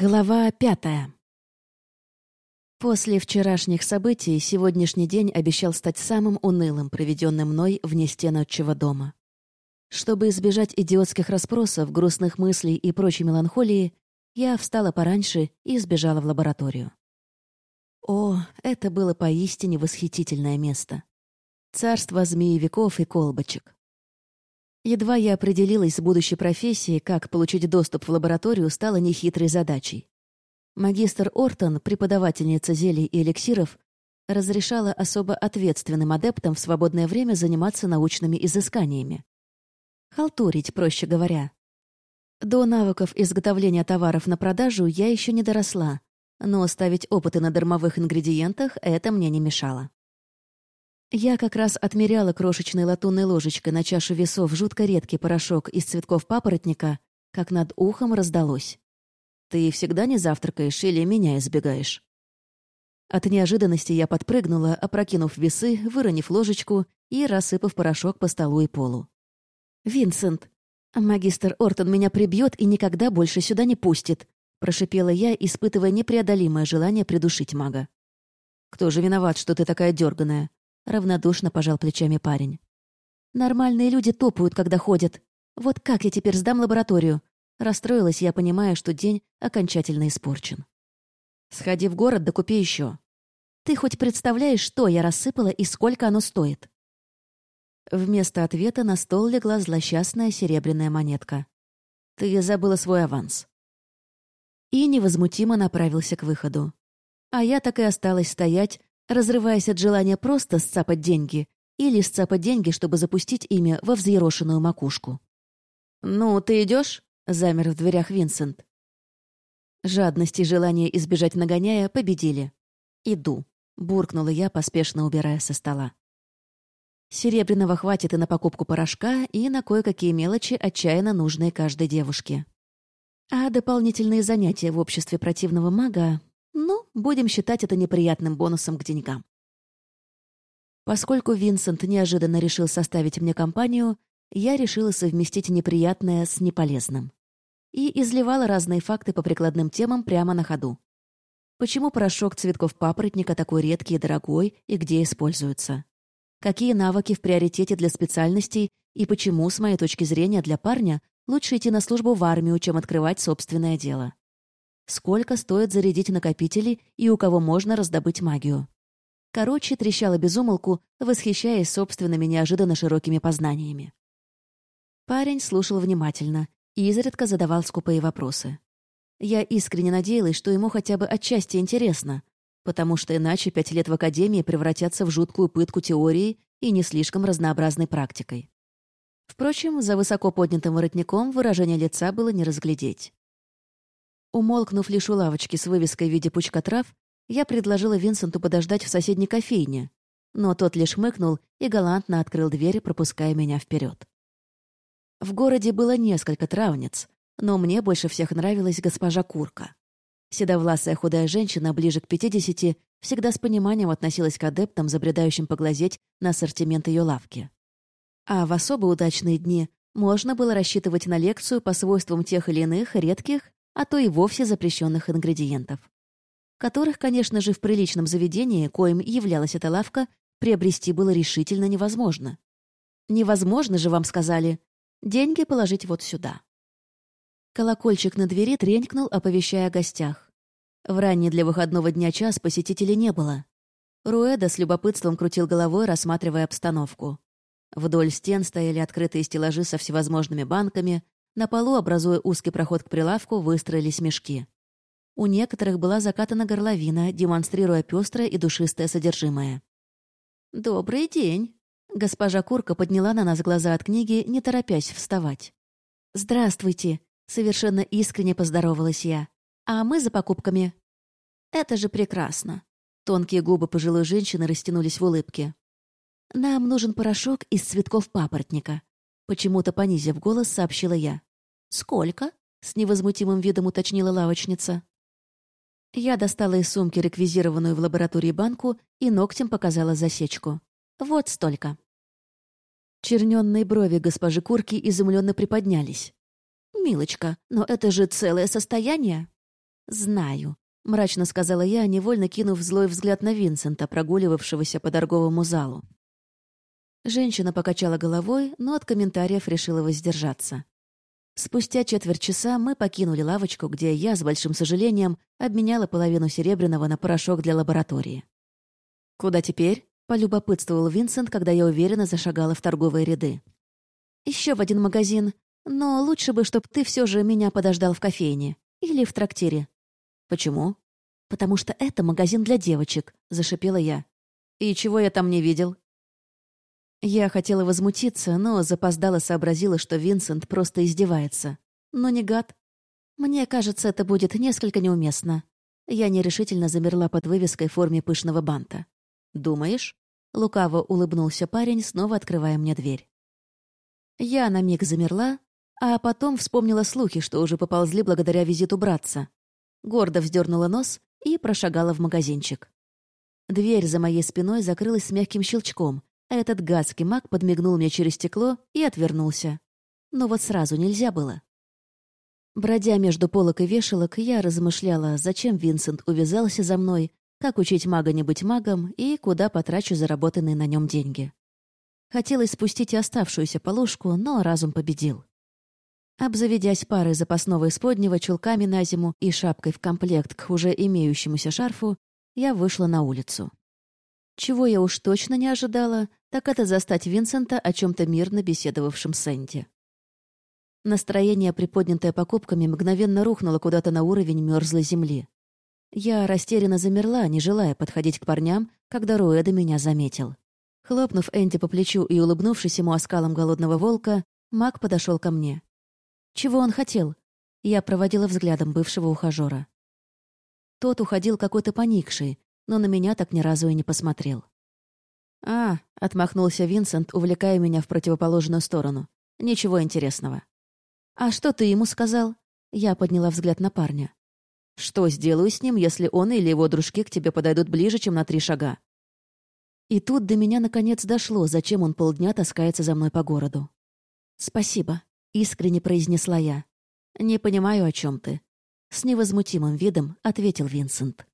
Глава пятая. После вчерашних событий сегодняшний день обещал стать самым унылым, проведенным мной вне стен отчего дома. Чтобы избежать идиотских расспросов, грустных мыслей и прочей меланхолии, я встала пораньше и сбежала в лабораторию. О, это было поистине восхитительное место. Царство змеевиков и колбочек. Едва я определилась с будущей профессией, как получить доступ в лабораторию стало нехитрой задачей. Магистр Ортон, преподавательница зелий и эликсиров, разрешала особо ответственным адептам в свободное время заниматься научными изысканиями. Халтурить, проще говоря. До навыков изготовления товаров на продажу я еще не доросла, но ставить опыты на дармовых ингредиентах это мне не мешало. Я как раз отмеряла крошечной латунной ложечкой на чашу весов жутко редкий порошок из цветков папоротника, как над ухом раздалось. «Ты всегда не завтракаешь или меня избегаешь?» От неожиданности я подпрыгнула, опрокинув весы, выронив ложечку и рассыпав порошок по столу и полу. «Винсент, магистр Ортон меня прибьет и никогда больше сюда не пустит», прошипела я, испытывая непреодолимое желание придушить мага. «Кто же виноват, что ты такая дерганая? Равнодушно пожал плечами парень. «Нормальные люди топают, когда ходят. Вот как я теперь сдам лабораторию?» Расстроилась я, понимая, что день окончательно испорчен. «Сходи в город, да купи еще. Ты хоть представляешь, что я рассыпала и сколько оно стоит?» Вместо ответа на стол легла злосчастная серебряная монетка. «Ты забыла свой аванс». И невозмутимо направился к выходу. А я так и осталась стоять, разрываясь от желания просто сцапать деньги или сцапать деньги, чтобы запустить ими во взъерошенную макушку. «Ну, ты идешь? замер в дверях Винсент. Жадность и желание избежать нагоняя победили. «Иду», — буркнула я, поспешно убирая со стола. Серебряного хватит и на покупку порошка, и на кое-какие мелочи, отчаянно нужные каждой девушке. А дополнительные занятия в обществе противного мага будем считать это неприятным бонусом к деньгам. Поскольку Винсент неожиданно решил составить мне компанию, я решила совместить неприятное с неполезным. И изливала разные факты по прикладным темам прямо на ходу. Почему порошок цветков папоротника такой редкий и дорогой, и где используется? Какие навыки в приоритете для специальностей, и почему, с моей точки зрения, для парня лучше идти на службу в армию, чем открывать собственное дело? Сколько стоит зарядить накопители и у кого можно раздобыть магию. Короче, трещала безумолку, восхищаясь собственными неожиданно широкими познаниями. Парень слушал внимательно и изредка задавал скупые вопросы. Я искренне надеялась, что ему хотя бы отчасти интересно, потому что иначе пять лет в академии превратятся в жуткую пытку теории и не слишком разнообразной практикой. Впрочем, за высоко поднятым воротником выражение лица было не разглядеть. Умолкнув лишь у лавочки с вывеской в виде пучка трав, я предложила Винсенту подождать в соседней кофейне, но тот лишь мыкнул и галантно открыл дверь, пропуская меня вперед. В городе было несколько травниц, но мне больше всех нравилась госпожа Курка. Седовласая худая женщина, ближе к пятидесяти, всегда с пониманием относилась к адептам, забредающим поглазеть на ассортимент ее лавки. А в особо удачные дни можно было рассчитывать на лекцию по свойствам тех или иных редких а то и вовсе запрещенных ингредиентов. Которых, конечно же, в приличном заведении, коим являлась эта лавка, приобрести было решительно невозможно. Невозможно же, вам сказали. Деньги положить вот сюда. Колокольчик на двери тренькнул, оповещая о гостях. В ранний для выходного дня час посетителей не было. Руэда с любопытством крутил головой, рассматривая обстановку. Вдоль стен стояли открытые стеллажи со всевозможными банками, на полу, образуя узкий проход к прилавку, выстроились мешки. У некоторых была закатана горловина, демонстрируя пестрое и душистое содержимое. «Добрый день!» Госпожа Курка подняла на нас глаза от книги, не торопясь вставать. «Здравствуйте!» — совершенно искренне поздоровалась я. «А мы за покупками?» «Это же прекрасно!» Тонкие губы пожилой женщины растянулись в улыбке. «Нам нужен порошок из цветков папоротника», — почему-то понизив голос, сообщила я. «Сколько?» — с невозмутимым видом уточнила лавочница. Я достала из сумки реквизированную в лаборатории банку и ногтем показала засечку. «Вот столько». Черненные брови госпожи Курки изумленно приподнялись. «Милочка, но это же целое состояние!» «Знаю», — мрачно сказала я, невольно кинув злой взгляд на Винсента, прогуливавшегося по торговому залу. Женщина покачала головой, но от комментариев решила воздержаться. Спустя четверть часа мы покинули лавочку, где я, с большим сожалением, обменяла половину серебряного на порошок для лаборатории. «Куда теперь?» — полюбопытствовал Винсент, когда я уверенно зашагала в торговые ряды. Еще в один магазин, но лучше бы, чтоб ты все же меня подождал в кофейне или в трактире». «Почему?» «Потому что это магазин для девочек», — зашипела я. «И чего я там не видел?» Я хотела возмутиться, но запоздало сообразила, что Винсент просто издевается. Но не гад. Мне кажется, это будет несколько неуместно. Я нерешительно замерла под вывеской в форме пышного банта. «Думаешь?» Лукаво улыбнулся парень, снова открывая мне дверь. Я на миг замерла, а потом вспомнила слухи, что уже поползли благодаря визиту братца. Гордо вздернула нос и прошагала в магазинчик. Дверь за моей спиной закрылась с мягким щелчком, этот гадский маг подмигнул мне через стекло и отвернулся. Но вот сразу нельзя было. Бродя между полок и вешалок, я размышляла, зачем Винсент увязался за мной, как учить мага не быть магом и куда потрачу заработанные на нем деньги. Хотелось спустить и оставшуюся полушку, но разум победил. Обзаведясь парой запасного исподнего чулками на зиму и шапкой в комплект к уже имеющемуся шарфу, я вышла на улицу. Чего я уж точно не ожидала, так это застать Винсента о чем-то мирно беседовавшем с Энди. Настроение, приподнятое покупками, мгновенно рухнуло куда-то на уровень мерзлой земли. Я растерянно замерла, не желая подходить к парням, когда Руэда меня заметил. Хлопнув Энди по плечу и улыбнувшись ему оскалом голодного волка, маг подошел ко мне. Чего он хотел? Я проводила взглядом бывшего ухажера. Тот уходил какой-то поникший, но на меня так ни разу и не посмотрел. «А», — отмахнулся Винсент, увлекая меня в противоположную сторону. «Ничего интересного». «А что ты ему сказал?» Я подняла взгляд на парня. «Что сделаю с ним, если он или его дружки к тебе подойдут ближе, чем на три шага?» И тут до меня наконец дошло, зачем он полдня таскается за мной по городу. «Спасибо», — искренне произнесла я. «Не понимаю, о чем ты». С невозмутимым видом ответил Винсент.